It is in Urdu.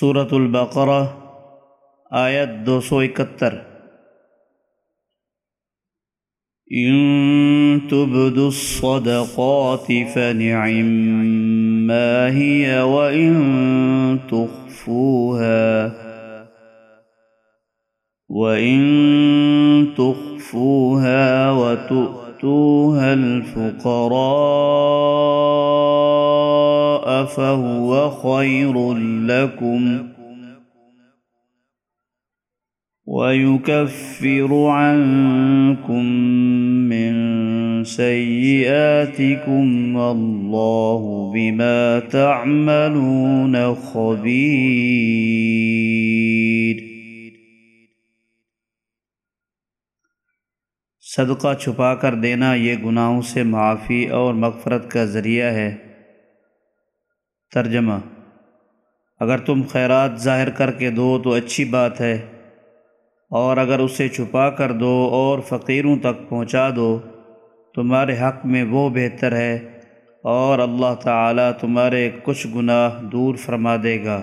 صورت البقرہ آیت دو سو اکہتر۔ ان تبدوا الصدقات هي تخفوها۔ وان تخفوها وتؤتوها الفقراء۔ فهو خير لكم ويكفر عنكم من سيئاتكم والله بما تعملون خبير. صدقہ چھپا کر دینا یہ گناہوں سے معافی اور مغفرت کا ذریعہ ہے۔ ترجمہ۔ اگر تم خیرات ظاہر کر کے دو تو اچھی بات ہے، اور اگر اسے چھپا کر دو اور فقیروں تک پہنچا دو، تمہارے حق میں وہ بہتر ہے اور اللہ تعالیٰ تمہارے کچھ گناہ دور فرما دے گا۔